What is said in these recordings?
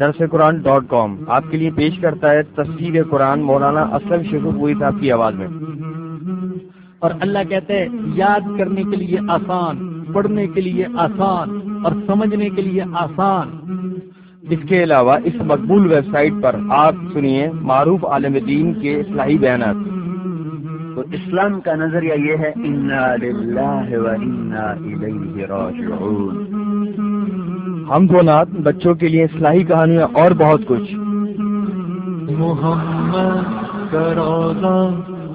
درس قرآن ڈاٹ کام آپ کے لیے پیش کرتا ہے تصویر قرآن مولانا اسلم شیخ پوری صاحب کی آواز میں۔ اور اللہ کہتے ہیں، یاد کرنے کے لیے آسان، پڑھنے کے لیے آسان اور سمجھنے کے لیے آسان۔ اس کے علاوہ اس مقبول ویب سائٹ پر آپ سنیے معروف عالم دین کے اصلاحی بیانات۔ تو اسلام کا نظریہ یہ ہے ہم دو نات بچوں کے لیے اصلاحی کہانیاں اور بہت کچھ۔ محمد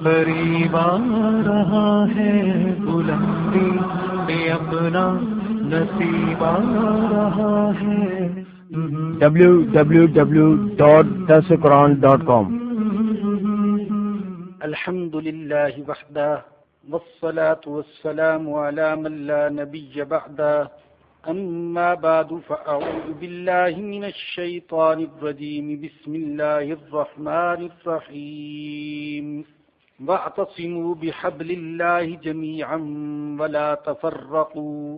قریب آ رہا ہے بلندی اپنا نصیب آ رہا ہے۔ ڈبلو الحمد لله وحده، والصلاة والسلام على من لا نبي بعده. أما بعد، فأعوذ بالله من الشيطان الرجيم. بسم الله الرحمن الرحيم. واعتصموا بحبل الله جميعا ولا تفرقوا.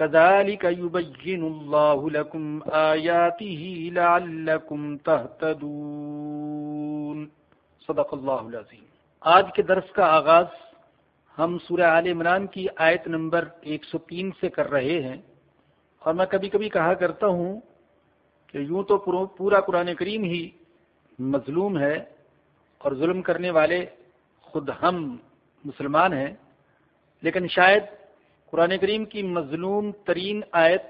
كذلك يبين الله لكم آياته لعلكم تهتدون. صدق الله العظيم. آج کے درس کا آغاز ہم سورہ عال عمران کی آیت نمبر 103 سے کر رہے ہیں اور میں کبھی کبھی کہا کرتا ہوں کہ یوں تو پورا قرآن کریم ہی مظلوم ہے اور ظلم کرنے والے خود ہم مسلمان ہیں، لیکن شاید قرآن کریم کی مظلوم ترین آیت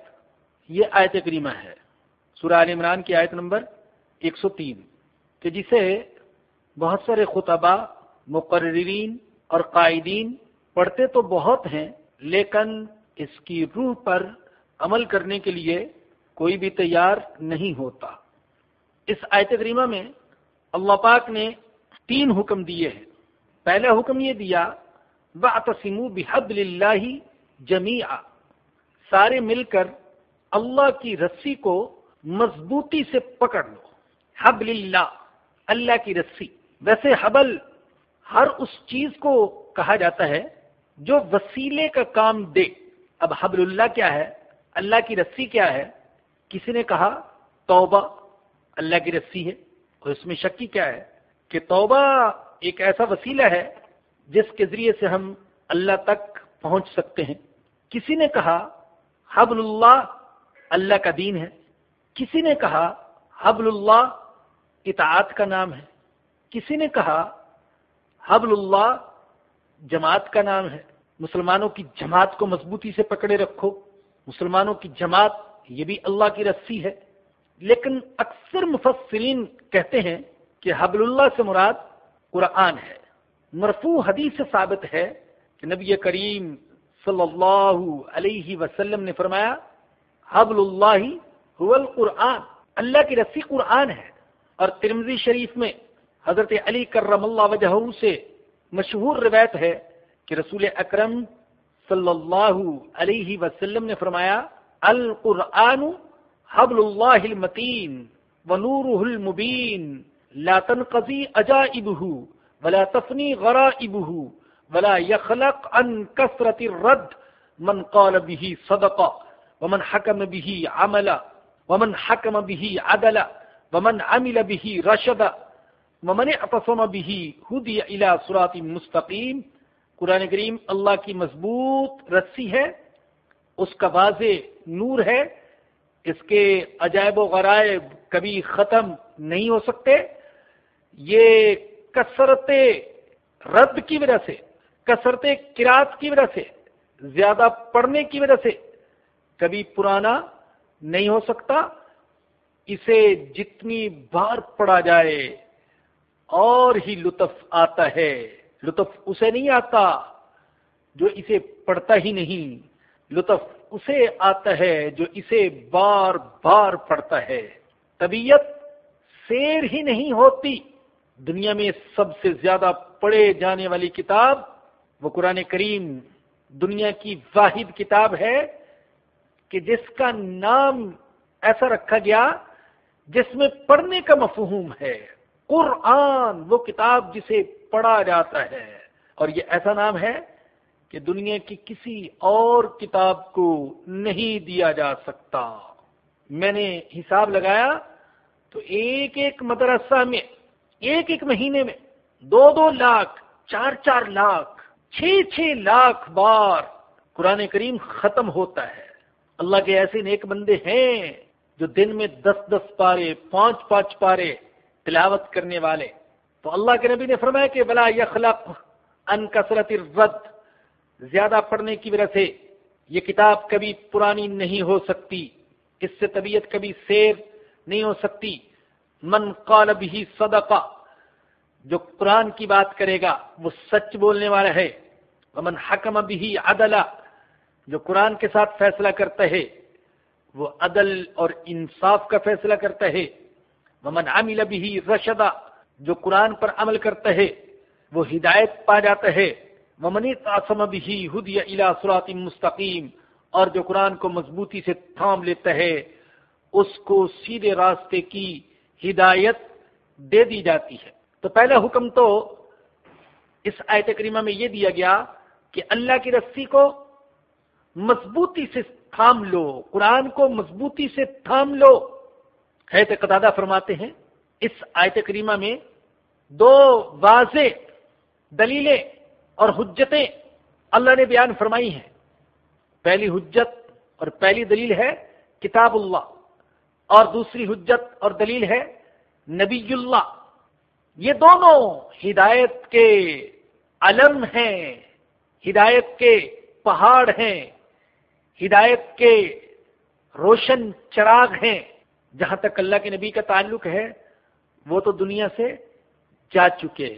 یہ آیت کریمہ ہے۔ سورہ عال عمران کی آیت نمبر 103 کہ جسے بہت سارے خطبہ مقررین اور قائدین پڑھتے تو بہت ہیں، لیکن اس کی روح پر عمل کرنے کے لیے کوئی بھی تیار نہیں ہوتا۔ اس آیت کریمہ میں اللہ پاک نے تین حکم دیے ہیں۔ پہلا حکم یہ دیا بَعْتَسِمُوا بِحَبْلِ اللَّهِ جمی سارے مل کر اللہ کی رسی کو مضبوطی سے پکڑ لو۔ حبل اللہ اللہ کی رسی۔ ویسے حبل ہر اس چیز کو کہا جاتا ہے جو وسیلے کا کام دے۔ اب حبل اللہ کیا ہے؟ اللہ کی رسی کیا ہے؟ کسی نے کہا، توبہ اللہ کی رسی ہے۔ اور اس میں شکی کیا ہے؟ کہ توبہ ایک ایسا وسیلہ ہے جس کے ذریعے سے ہم اللہ تک پہنچ سکتے ہیں۔ کسی نے کہا حبل اللہ اللہ کا دین ہے؟ کسی نے کہا حبل اللہ اطاعت کا نام ہے؟ کسی نے کہا حبل اللہ جماعت کا نام ہے؟ مسلمانوں کی جماعت کو مضبوطی سے پکڑے رکھو۔ مسلمانوں کی جماعت یہ بھی اللہ کی رسی ہے۔ لیکن اکثر مفسرین کہتے ہیں کہ حبل اللہ سے مراد قرآن ہے۔ مرفوع حدیث سے ثابت ہے کہ نبی کریم صلی اللہ علیہ وسلم نے فرمایا حبل اللہ هو القرآن۔ اللہ کی رسی قرآن ہے۔ اور ترمزی شریف میں حضرت علی کرم اللہ وجہ سے مشہور روایت ہے کہ رسول اکرم صلی اللہ علیہ وسلم نے فرمایا، القرآن حبل اللہ المتین ونورہ المبین، لا تنقضی عجائبہ ولا تفنی غرائبہ ولا يخلق عن كثرة الرد من قال به صدقا ومن حكم به عملا، ومن حكم به عدلا، ومن عمل به رشدا، ومن اعتصم به هدي الى صراط مستقيم۔ قرآن کریم اللہ کی مضبوط رسی ہے، اس کا واضح نور ہے۔ اس کے عجائب و غرائب کبھی ختم نہیں ہو سکتے۔ یہ کثرت رد کی وجہ سے کثرت کراط کی وجہ سے، زیادہ پڑھنے کی وجہ سے کبھی پرانا نہیں ہو سکتا، اسے جتنی بار پڑھا جائے اور ہی لطف آتا ہے۔ لطف اسے نہیں آتا جو اسے پڑھتا ہی نہیں، لطف اسے آتا ہے جو اسے بار بار پڑھتا ہے۔ طبیعت سیر ہی نہیں ہوتی۔ دنیا میں سب سے زیادہ پڑھے جانے والی کتاب وہ قرآن کریم دنیا کی واحد کتاب ہے کہ جس کا نام ایسا رکھا گیا جس میں پڑھنے کا مفہوم ہے۔ قرآن، وہ کتاب جسے پڑھا جاتا ہے۔ اور یہ ایسا نام ہے کہ دنیا کی کسی اور کتاب کو نہیں دیا جا سکتا۔ میں نے حساب لگایا تو ایک ایک مدرسہ میں، ایک ایک مہینے میں دو دو لاکھ، چار چار لاکھ چھ چھ لاکھ بار قرآن کریم ختم ہوتا ہے۔ اللہ کے ایسے نیک بندے ہیں جو دن میں دس دس پارے پانچ پانچ پارے تلاوت کرنے والے۔ تو اللہ کے نبی نے فرمایا کہ بلا یخلق ان کثرت الرد۔ زیادہ پڑھنے کی وجہ سے یہ کتاب کبھی پرانی نہیں ہو سکتی۔ اس سے طبیعت کبھی سیر نہیں ہو سکتی۔ من قال بھی صدقہ جو قرآن کی بات کرے گا، وہ سچ بولنے والا ہے۔ ومن حکم بھی عدلا جو قرآن کے ساتھ فیصلہ کرتا ہے، وہ عدل اور انصاف کا فیصلہ کرتا ہے۔ ومن عمل بھی رشدہ، جو قرآن پر عمل کرتا ہے، وہ ہدایت پا جاتا ہے۔ ومنی تعصم بھی ہدی الا صراط مستقیم، اور جو قرآن کو مضبوطی سے تھام لیتا ہے، اس کو سیدھے راستے کی ہدایت دے دی جاتی ہے۔ تو پہلا حکم تو اس آیت کریمہ میں یہ دیا گیا کہ اللہ کی رسی کو مضبوطی سے تھام لو، قرآن کو مضبوطی سے تھام لو۔ حیت قطادہ فرماتے ہیں، اس آیت کریمہ میں دو واضح دلیلیں اور حجتیں اللہ نے بیان فرمائی ہیں۔ پہلی حجت اور پہلی دلیل ہے کتاب اللہ، اور دوسری حجت اور دلیل ہے نبی اللہ۔ یہ دونوں ہدایت کے علم ہیں، ہدایت کے پہاڑ ہیں، ہدایت کے روشن چراغ ہیں۔ جہاں تک اللہ کے نبی کا تعلق ہے، وہ تو دنیا سے جا چکے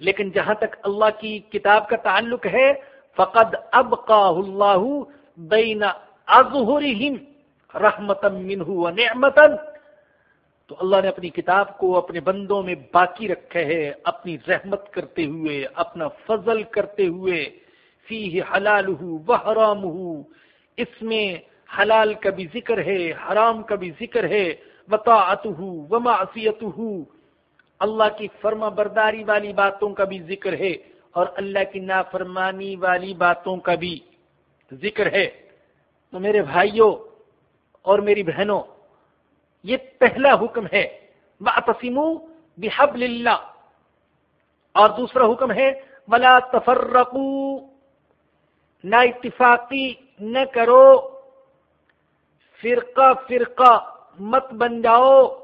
لیکن جہاں تک اللہ کی کتاب کا تعلق ہے، فقد اب کا اللہ بین اظہرہم رحمتا منہ و تو اللہ نے اپنی کتاب کو اپنے بندوں میں باقی رکھے ہے اپنی رحمت کرتے ہوئے، اپنا فضل کرتے ہوئے، فیہ حلالہ و اس میں حلال کا بھی ذکر ہے، حرام کا بھی ذکر ہے وطاعتہ و معصیتہ اللہ کی فرما برداری والی باتوں کا بھی ذکر ہے اور اللہ کی نافرمانی والی باتوں کا بھی ذکر ہے۔ تو میرے بھائیوں اور میری بہنوں یہ پہلا حکم ہے۔ بحبل اللہ اور دوسرا حکم ہے، ولا تفرقو نہ اتفاقی نہ کرو۔ فرقہ فرقہ مت بن جاؤ۔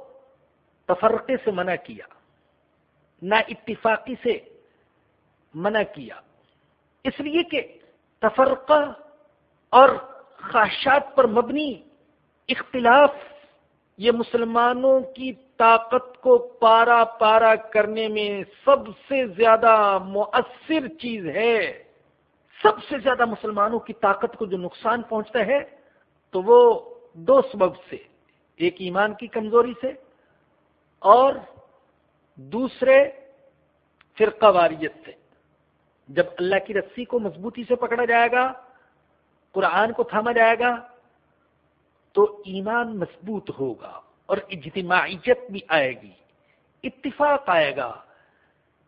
تفرقے سے منع کیا۔ نہ اتفاقی سے منع کیا۔ اس لیے کہ تفرقہ اور خواہشات پر مبنی اختلاف یہ مسلمانوں کی طاقت کو پارا پارا کرنے میں سب سے زیادہ مؤثر چیز ہے۔ سب سے زیادہ مسلمانوں کی طاقت کو جو نقصان پہنچتا ہے تو وہ دو سبب سے، ایک ایمان کی کمزوری سے اور دوسرے فرقہ واریت سے۔ جب اللہ کی رسی کو مضبوطی سے پکڑا جائے گا، قرآن کو تھاما جائے گا تو ایمان مضبوط ہوگا اور اجتماعیت بھی آئے گی، اتفاق آئے گا۔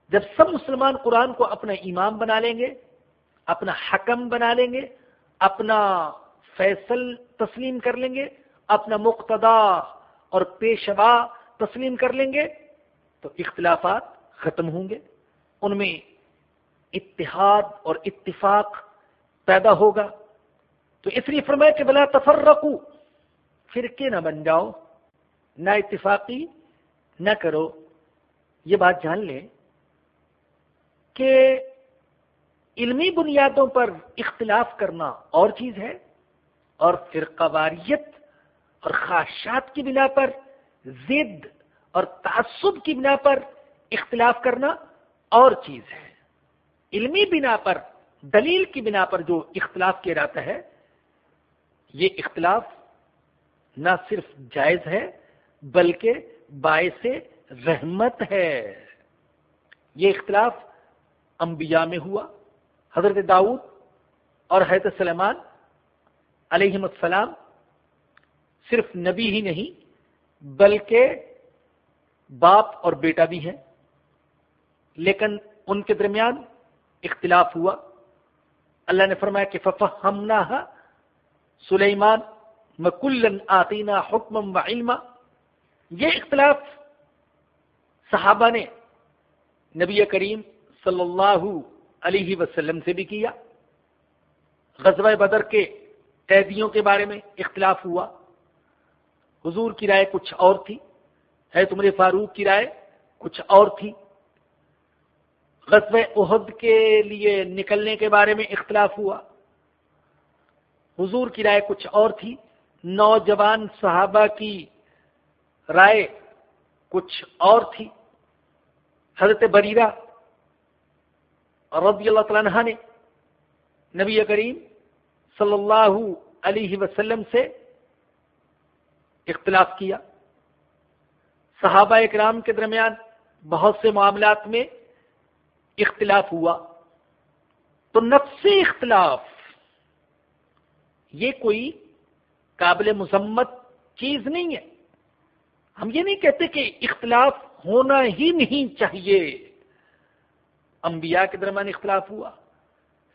جب سب مسلمان قرآن کو اپنا ایمان بنا لیں گے، اپنا حکم بنا لیں گے، اپنا فیصل تسلیم کر لیں گے، اپنا مقتدا اور پیشوا تسلیم کر لیں گے، تو اختلافات ختم ہوں گے۔ ان میں اتحاد اور اتفاق پیدا ہوگا۔ تو اس لیے فرمایا کہ بلا تفرقو فرقے نہ بن جاؤ، نہ اتفاقی نہ کرو۔ یہ بات جان لیں کہ علمی بنیادوں پر اختلاف کرنا اور چیز ہے اور فرقہ واریت اور خواہشات کی بنا پر، ضد اور تعصب کی بنا پر اختلاف کرنا اور چیز ہے۔ علمی بنا پر، دلیل کی بنا پر جو اختلاف کیا جاتا ہے، یہ اختلاف نہ صرف جائز ہے بلکہ باعث رحمت ہے۔ یہ اختلاف انبیاء میں ہوا، حضرت داؤد اور حضرت سلیمان علیہ السلام صرف نبی ہی نہیں، بلکہ باپ اور بیٹا بھی ہیں۔ لیکن ان کے درمیان اختلاف ہوا۔ اللہ نے فرمایا کہ فف ہم سلیمان مکلن آتینہ حکم و علما یہ اختلاف صحابہ نے نبی کریم صلی اللہ علیہ وسلم سے بھی کیا۔ غزوہ بدر کے قیدیوں کے بارے میں اختلاف ہوا۔ حضور کی رائے کچھ اور تھی۔ ہے تمہرے فاروق کی رائے کچھ اور تھی۔ غزب عہد کے لیے نکلنے کے بارے میں اختلاف ہوا۔ حضور کی رائے کچھ اور تھی۔ نوجوان صحابہ کی رائے کچھ اور تھی۔ حضرت بریرہ رضی اللہ تعالیٰ نے نبی کریم صلی اللہ علیہ وسلم سے اختلاف کیا۔ صحابہ اکرام کے درمیان بہت سے معاملات میں اختلاف ہوا۔ تو نفسی اختلاف، یہ کوئی قابل مذمت چیز نہیں ہے۔ ہم یہ نہیں کہتے کہ اختلاف ہونا ہی نہیں چاہیے۔ انبیاء کے درمیان اختلاف ہوا،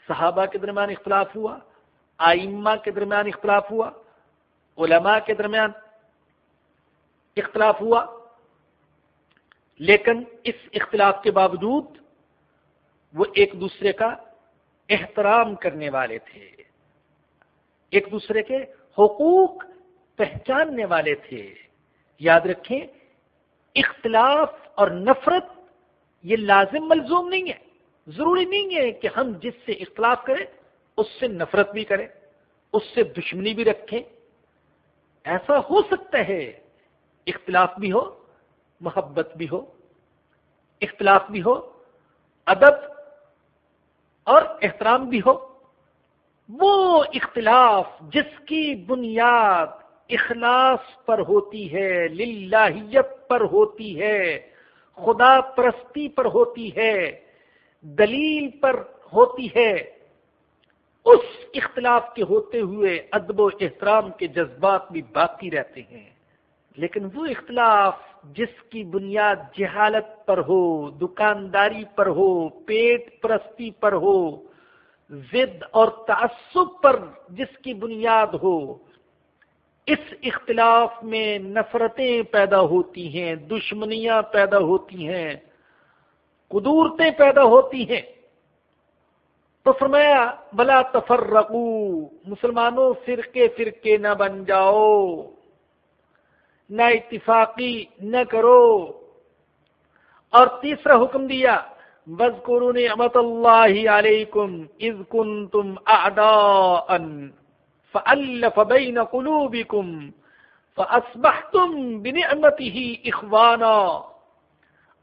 صحابہ کے درمیان اختلاف ہوا، آئمہ کے درمیان اختلاف ہوا، علماء کے درمیان اختلاف ہوا۔ لیکن اس اختلاف کے باوجود وہ ایک دوسرے کا احترام کرنے والے تھے۔ ایک دوسرے کے حقوق پہچاننے والے تھے۔ یاد رکھیں، اختلاف اور نفرت یہ لازم ملزوم نہیں ہے۔ ضروری نہیں ہے کہ ہم جس سے اختلاف کریں، اس سے نفرت بھی کریں، اس سے دشمنی بھی رکھیں۔ ایسا ہو سکتا ہے، اختلاف بھی ہو، محبت بھی ہو۔ اختلاف بھی ہو، ادب اور احترام بھی ہو۔ وہ اختلاف جس کی بنیاد اخلاص پر ہوتی ہے، للہیت پر ہوتی ہے، خدا پرستی پر ہوتی ہے، دلیل پر ہوتی ہے، اس اختلاف کے ہوتے ہوئے ادب و احترام کے جذبات بھی باقی رہتے ہیں۔ لیکن وہ اختلاف جس کی بنیاد جہالت پر ہو، دکانداری پر ہو، پیٹ پرستی پر ہو زد اور تعصب پر جس کی بنیاد ہو، اس اختلاف میں نفرتیں پیدا ہوتی ہیں، دشمنیاں پیدا ہوتی ہیں، قدورتیں پیدا ہوتی ہیں۔ تو فرمایا، بلا تفرقو، مسلمانوں فرقے فرقے نہ بن جاؤ، نہ اتفاقی نہ کرو۔ اور تیسرا حکم دیا بز قرون امت اللہ علیکم از کن تم ادا فلف بین قلوبکم فاصبحتم بنعمته اخوانا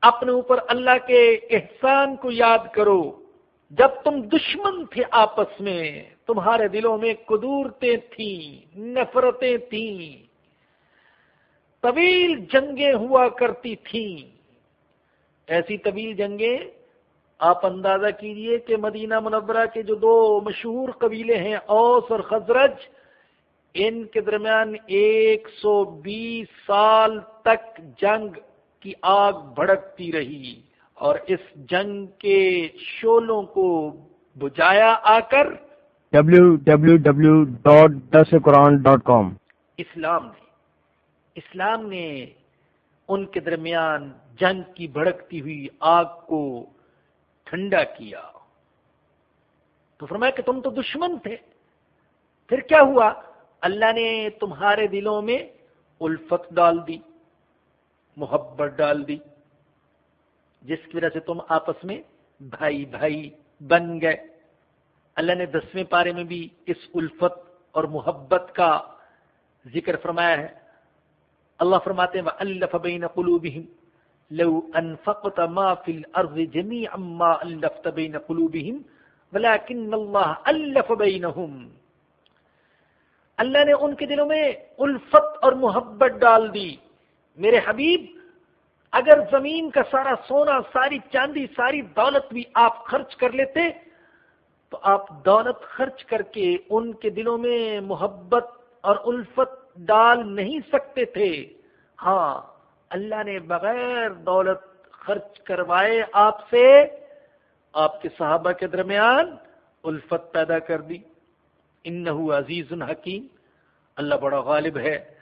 اپنے اوپر اللہ کے احسان کو یاد کرو جب تم دشمن تھے آپس میں تمہارے دلوں میں قدورتیں تھیں، نفرتیں تھیں، طویل جنگیں ہوا کرتی تھیں۔ ایسی طویل جنگیں آپ اندازہ کیجیے کہ مدینہ منورہ کے جو دو مشہور قبیلے ہیں اوس اور خزرج ان کے درمیان ایک سو بیس سال تک جنگ کی آگ بھڑکتی رہی اور اس جنگ کے شولوں کو بجایا آ کر کام اسلام نے اسلام نے ان کے درمیان جنگ کی بھڑکتی ہوئی آگ کو ٹھنڈا کیا۔ تو فرمایا کہ تم تو دشمن تھے۔ پھر کیا ہوا؟ اللہ نے تمہارے دلوں میں الفت ڈال دی، محبت ڈال دی، جس کی وجہ سے تم آپس میں بھائی بھائی بن گئے۔ اللہ نے دسویں پارے میں بھی اس الفت اور محبت کا ذکر فرمایا ہے۔ اللہ فرماتے ہیں، وَأَلَّفَ بَيْنَ قُلُوبِهِمْ لَوْ أَنفَقْتَ مَا فِي الْأَرْضِ جَمِيعًا مَا أَلَّفْتَ بَيْنَ قُلُوبِهِمْ، وَلَكِنَّ اللَّهَ أَلَّفَ بَيْنَهُمْ. اللہ نے ان کے دلوں میں الفت اور محبت ڈال دی۔ میرے حبیب، اگر زمین کا سارا سونا، ساری چاندی، ساری دولت بھی آپ خرچ کر لیتے، تو آپ دولت خرچ کر کے ان کے دلوں میں محبت اور الفت ڈال نہیں سکتے تھے۔ ہاں اللہ نے بغیر دولت خرچ کروائے آپ سے، آپ کے صحابہ کے درمیان الفت پیدا کر دی۔ انہو عزیز الحکیم اللہ بڑا غالب ہے،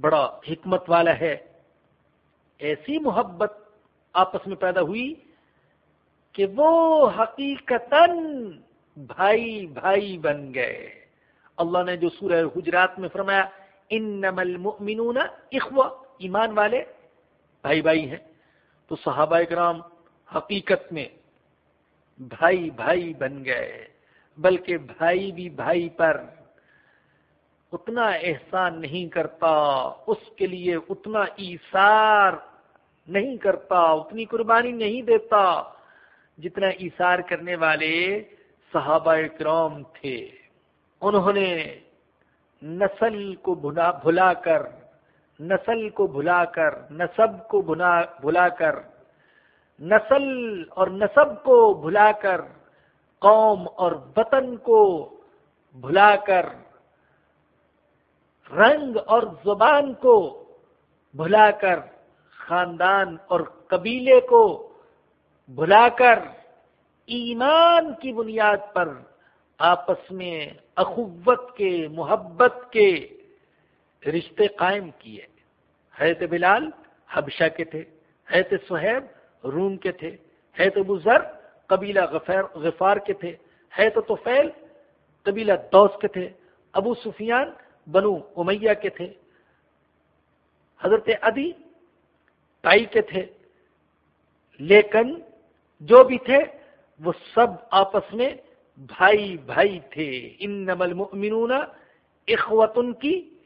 بڑا حکمت والا ہے۔ ایسی محبت آپس میں پیدا ہوئی کہ وہ حقیقت بھائی بھائی بن گئے۔ اللہ نے جو سورہ حجرات میں فرمایا، انما المؤمنون اخوہ ایمان والے بھائی بھائی ہیں۔ تو صحابہ کرام حقیقت میں بھائی بھائی بن گئے، بلکہ بھائی بھی بھائی پر۔ اتنا احسان نہیں کرتا، اس کے لیے اتنا ایثار نہیں کرتا، اتنی قربانی نہیں دیتا جتنا ایثار کرنے والے صحابہ کرام تھے۔ انہوں نے نسل کو بھلا بھلا کر نسل کو بھلا کر نصب کو بھلا کر، نسل اور نصب کو بھلا کر، قوم اور وطن کو بھلا کر، رنگ اور زبان کو بھلا کر، خاندان اور قبیلے کو بھلا کر، ایمان کی بنیاد پر آپس میں اخوت کے، محبت کے رشتے قائم کیے۔ حیرت بلال حبشہ کے تھے حیرت سہیب روم کے تھے حیرت بزر قبیلہ غفار غفار کے تھے حیرت توفیل قبیلہ دوس کے تھے، ابو سفیان بنو امیہ کے تھے، حضرت ادی تائی کے تھے۔ لیکن جو بھی تھے، وہ سب آپس میں بھائی بھائی تھے۔ ان نمل المؤمنون اخوت ان کی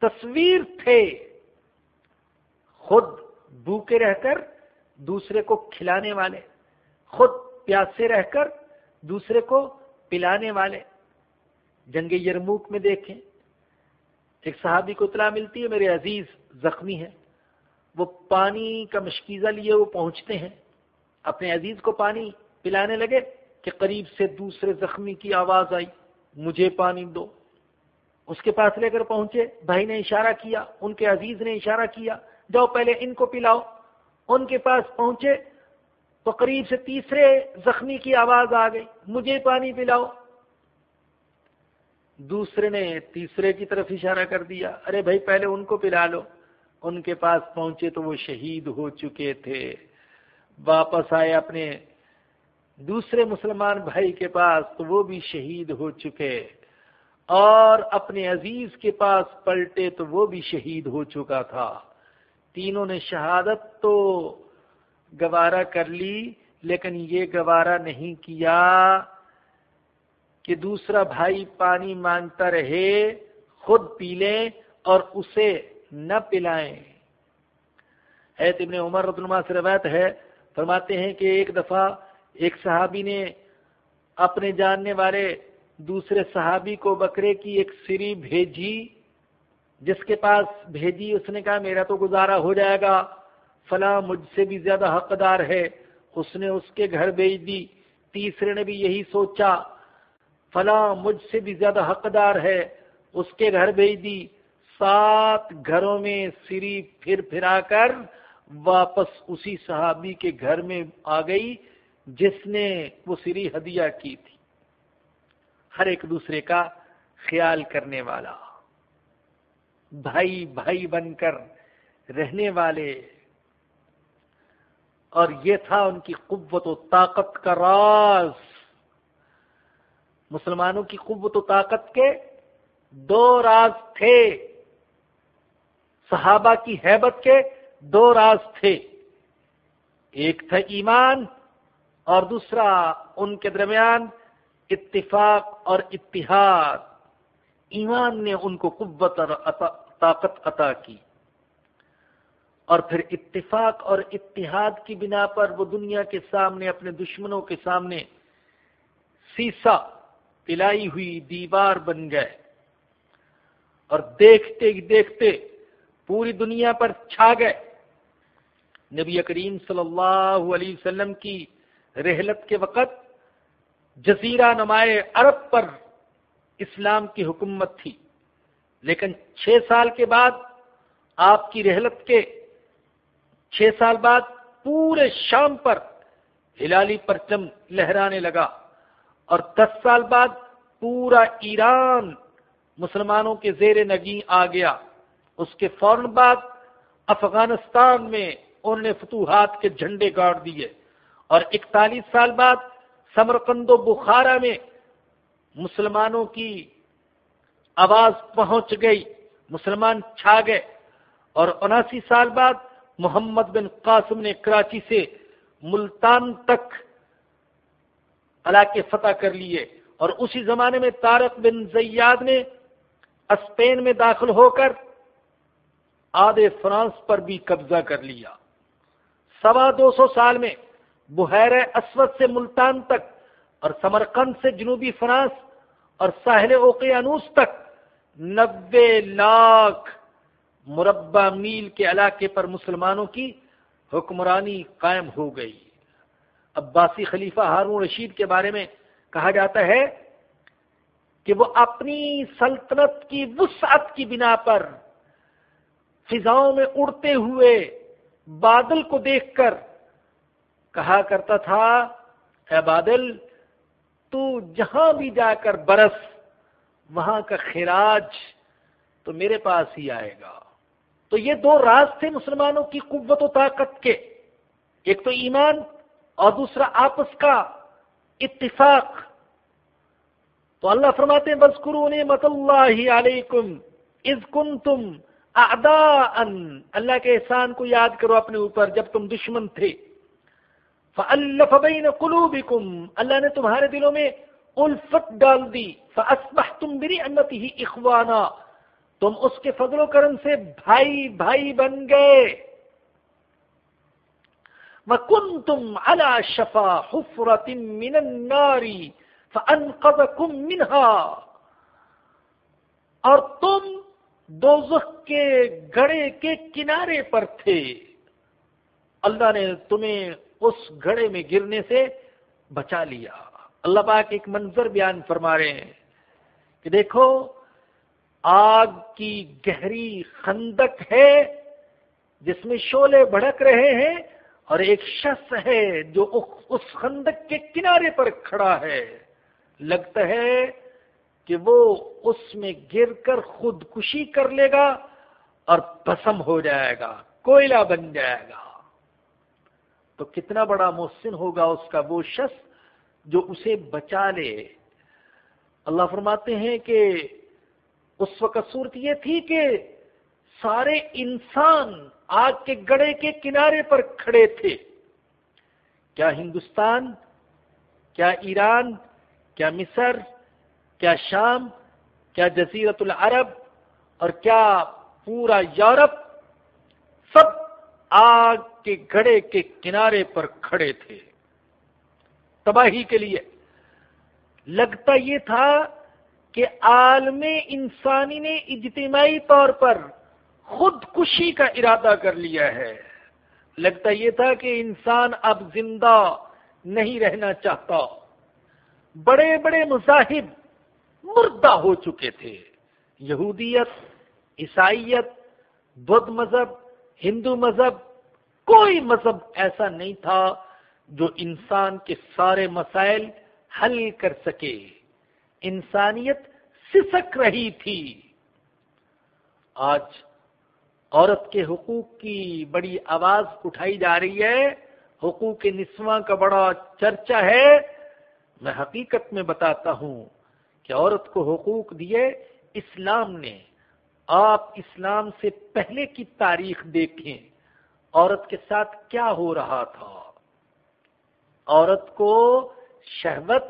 تصویر تھے۔ خود بھوکے رہ کر دوسرے کو کھلانے والے۔ خود پیاسے رہ کر دوسرے کو پلانے والے۔ جنگ یرموک میں دیکھیں۔ ایک صحابی کو اطلاع ملتی ہے، میرے عزیز زخمی ہے وہ پانی کا مشکیزہ لیے وہ پہنچتے ہیں۔ اپنے عزیز کو پانی پلانے لگے کہ قریب سے دوسرے زخمی کی آواز آئی، مجھے پانی دو۔ اس کے پاس لے کر پہنچے، بھائی نے اشارہ کیا، ان کے عزیز نے اشارہ کیا، جاؤ پہلے ان کو پلاؤ۔ ان کے پاس پہنچے تو قریب سے تیسرے زخمی کی آواز آ گئی، مجھے پانی پلاؤ۔ دوسرے نے تیسرے کی طرف اشارہ کر دیا، ارے بھائی پہلے ان کو پلا لو۔ ان کے پاس پہنچے تو وہ شہید ہو چکے تھے۔ واپس آئے اپنے دوسرے مسلمان بھائی کے پاس تو وہ بھی شہید ہو چکے۔ اور اپنے عزیز کے پاس پلٹے تو وہ بھی شہید ہو چکا تھا۔ تینوں نے شہادت تو گوارا کر لی، لیکن یہ گوارا نہیں کیا کہ دوسرا بھائی پانی مانگتا رہے، خود پی لیں اور اسے نہ پلائیں۔ حید ابن عمر رضنما سے روایت ہے، فرماتے ہیں کہ ایک دفعہ ایک صحابی نے اپنے جاننے والے دوسرے صحابی کو بکرے کی ایک سری بھیجی، جس کے پاس بھیجی، اس نے کہا، میرا تو گزارا ہو جائے گا، فلاں مجھ سے بھی زیادہ حقدار ہے۔ اس نے اس کے گھر بھیج دی۔ تیسرے نے بھی یہی سوچا، فلاں مجھ سے بھی زیادہ حقدار ہے۔ اس کے گھر بھیج دی۔ سات گھروں میں سری پھر پھرا کر واپس اسی صحابی کے گھر میں آ گئی، جس نے وہ سری ہدیہ کی تھی۔ ہر ایک دوسرے کا خیال کرنے والا، بھائی بھائی بن کر رہنے والے۔ اور یہ تھا ان کی قوت و طاقت کا راز۔ مسلمانوں کی قوت و طاقت کے دو راز تھے۔ صحابہ کی حیبت کے دو راز تھے۔ ایک تھا ایمان اور دوسرا ان کے درمیان اتفاق اور اتحاد۔ ایمان نے ان کو قوت اور طاقت عطا کی۔ اور پھر اتفاق اور اتحاد کی بنا پر وہ دنیا کے سامنے، اپنے دشمنوں کے سامنے سیسا پلائی ہوئی دیوار بن گئے۔ اور دیکھتے ہی دیکھتے پوری دنیا پر چھا گئے۔ نبی کریم صلی اللہ علیہ وسلم کی رحلت کے وقت جزیرہ نمائے عرب پر اسلام کی حکومت تھی۔ لیکن چھ سال کے بعد آپ کی رحلت کے چھ سال بعد پورے شام پر ہلالی پرچم لہرانے لگا اور دس سال بعد پورا ایران مسلمانوں کے زیر نگی آ گیا۔ اس کے فوراً بعد افغانستان میں انہوں نے فتوحات کے جھنڈے گاڑ دیے اور اکتالیس سال بعد سمرکند و بخارا میں مسلمانوں کی آواز پہنچ گئی، مسلمان چھا گئے۔ اور اناسی سال بعد محمد بن قاسم نے کراچی سے ملتان تک علاقے فتح کر لیے۔ اور اسی زمانے میں تارک بن زیاد نے اسپین میں داخل ہو کر آدھے فرانس پر بھی قبضہ کر لیا۔ سوا دو سو سال میں بحیر اسود سے ملتان تک اور سمرقند سے جنوبی فرانس اور ساحل اوقیانوس تک نبے لاکھ مربع میل کے علاقے پر مسلمانوں کی حکمرانی قائم ہو گئی۔ عباسی خلیفہ ہارون رشید کے بارے میں کہا جاتا ہے کہ وہ اپنی سلطنت کی وسعت کی بنا پر فضاؤں میں اڑتے ہوئے بادل کو دیکھ کر کہا کرتا تھا، اے بادل، تو جہاں بھی جا کر برس، وہاں کا خراج تو میرے پاس ہی آئے گا. تو یہ دو راز تھے مسلمانوں کی قوت و طاقت کے۔ ایک تو ایمان اور دوسرا آپس کا اتفاق۔ تو اللہ فرماتے ہیں بس کرو نعمت اللہ علیکم از کن تم اللہ کے احسان کو یاد کرو اپنے اوپر جب تم دشمن تھے۔ فَأَلَّفَ بَيْنَ قُلُوبِكُمْ، اللہ نے تمہارے دلوں میں الفت ڈال دی، فَأَصْبَحْتُمْ بِرِعْمَتِهِ اِخْوَانًا تم اس کے فضل و کرم سے بھائی بھائی بن گئے۔ وَكُنْتُمْ عَلَى شَفَا حُفْرَةٍ مِّنَ النَّارِ فَأَنْقَذَكُمْ مِنْهَا۔ اور تم دوزخ کے گڑے کے کنارے پر تھے۔ اللہ نے تمہیں اس گھڑے میں گرنے سے بچا لیا۔ اللہ پاک ایک منظر بیان فرما رہے ہیں کہ دیکھو، آگ کی گہری خندق ہے جس میں شولے بھڑک رہے ہیں اور ایک شخص ہے جو اس خندق کے کنارے پر کھڑا ہے۔ لگتا ہے کہ وہ اس میں گر کر خودکشی کر لے گا اور پسم ہو جائے گا، کوئلہ بن جائے گا۔ تو کتنا بڑا محسن ہوگا اس کا وہ شخص جو اسے بچا لے۔ اللہ فرماتے ہیں کہ اس وقت صورت یہ تھی کہ سارے انسان آگ کے گڑے کے کنارے پر کھڑے تھے۔ کیا ہندوستان، کیا ایران، کیا مصر، کیا شام، کیا جزیرت العرب اور کیا پورا یورپ، سب آگ کے گڑے کے کنارے پر کھڑے تھے۔ تباہی کے لیے۔ لگتا یہ تھا کہ عالم انسانی نے اجتماعی طور پر خودکشی کا ارادہ کر لیا ہے۔ لگتا یہ تھا کہ انسان اب زندہ نہیں رہنا چاہتا۔ بڑے بڑے مذاہب مردہ ہو چکے تھے۔ یہودیت، عیسائیت بدھ مذہب ہندو مذہب کوئی مذہب ایسا نہیں تھا جو انسان کے سارے مسائل حل کر سکے۔ انسانیت سسک رہی تھی۔ آج عورت کے حقوق کی بڑی آواز اٹھائی جا رہی ہے۔ حقوق نسواں کا بڑا چرچا ہے۔ میں حقیقت میں بتاتا ہوں کہ عورت کو حقوق دیے اسلام نے۔ آپ اسلام سے پہلے کی تاریخ دیکھیں۔ عورت کے ساتھ کیا ہو رہا تھا؟ عورت کو شہوت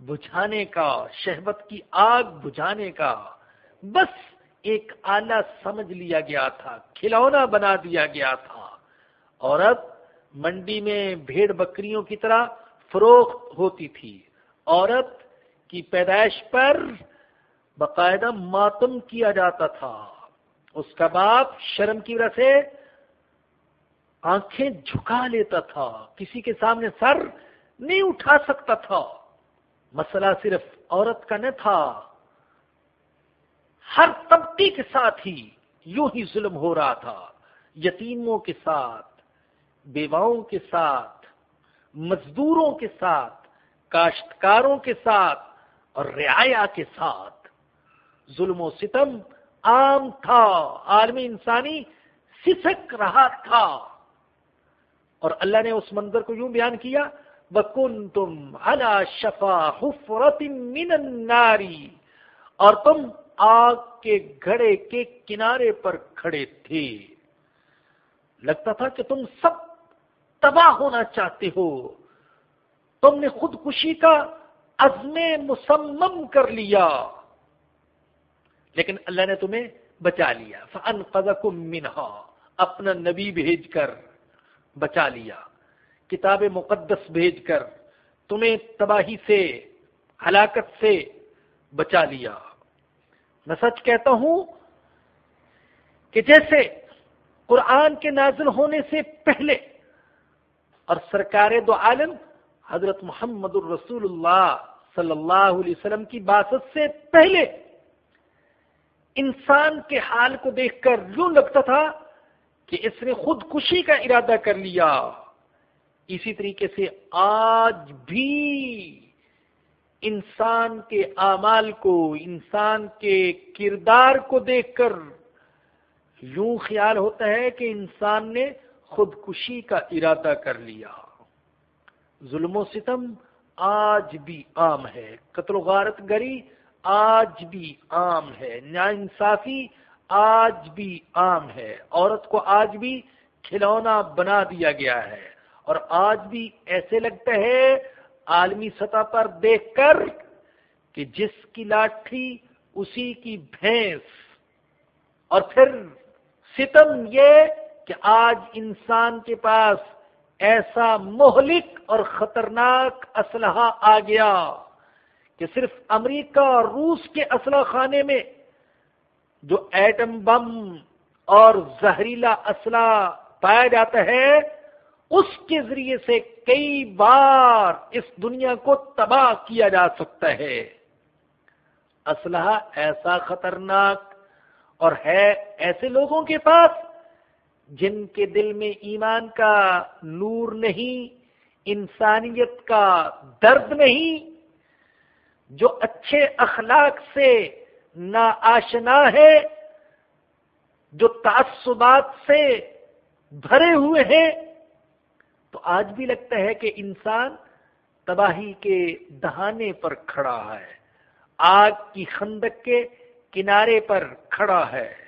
بجھانے کا، شہوت کی آگ بجھانے کا بس ایک آلہ سمجھ لیا گیا تھا، کھلونا بنا دیا گیا تھا۔ عورت منڈی میں بھیڑ بکریوں کی طرح فروخت ہوتی تھی۔ عورت کی پیدائش پر باقاعدہ ماتم کیا جاتا تھا۔ اس کا باپ شرم کی وجہ سے آنکھیں جھکا لیتا تھا۔ کسی کے سامنے سر نہیں اٹھا سکتا تھا۔ مسئلہ صرف عورت کا نہ تھا۔ ہر طبقے کے ساتھ ہی یوں ہی ظلم ہو رہا تھا۔ یتیموں کے ساتھ، بیواؤں کے ساتھ، مزدوروں کے ساتھ، کاشتکاروں کے ساتھ اور رعایا کے ساتھ۔ ظلم و ستم عام تھا، عالمی انسانی سسک رہا تھا۔ اور اللہ نے اس منظر کو یوں بیان کیا بکن تم اللہ شفا حفرت من ناری اور تم آگ کے گھڑے کے کنارے پر کھڑے تھے۔ لگتا تھا کہ تم سب تباہ ہونا چاہتے ہو۔ تم نے خودکشی کا عزم مسمم کر لیا۔ لیکن اللہ نے تمہیں بچا لیا۔ فن قدم منہا اپنا نبی بھیج کر بچا لیا۔ کتاب مقدس بھیج کر تمہیں تباہی سے، ہلاکت سے بچا لیا۔ میں سچ کہتا ہوں کہ جیسے قرآن کے نازل ہونے سے پہلے اور سرکار دو عالم حضرت محمد الرسول اللہ صلی اللہ علیہ وسلم کی باسط سے پہلے انسان کے حال کو دیکھ کر یوں لگتا تھا کہ اس نے خودکشی کا ارادہ کر لیا۔ اسی طریقے سے آج بھی انسان کے اعمال کو، انسان کے کردار کو دیکھ کر یوں خیال ہوتا ہے کہ انسان نے خودکشی کا ارادہ کر لیا۔ ظلم و ستم آج بھی عام ہے۔ قتل و غارت گری آج بھی عام ہے نا انصافی آج بھی عام ہے۔ عورت کو آج بھی کھلونا بنا دیا گیا ہے۔ اور آج بھی ایسے لگتا ہے، عالمی سطح پر دیکھ کر کہ جس کی لاٹھی اسی کی بھینس۔ اور پھر ستم یہ کہ آج انسان کے پاس ایسا مہلک اور خطرناک اسلحہ آ گیا۔ کہ صرف امریکہ اور روس کے اسلحہ خانے میں جو ایٹم بم اور زہریلا اسلحہ پایا جاتا ہے، اس کے ذریعے سے کئی بار اس دنیا کو تباہ کیا جا سکتا ہے۔ اسلحہ ایسا خطرناک اور ہے ایسے لوگوں کے پاس جن کے دل میں ایمان کا نور نہیں، انسانیت کا درد نہیں جو اچھے اخلاق سے نا آشنا ہے، جو تعصبات سے بھرے ہوئے ہیں، تو آج بھی لگتا ہے کہ انسان تباہی کے دہانے پر کھڑا ہے، آگ کی خندق کے کنارے پر کھڑا ہے۔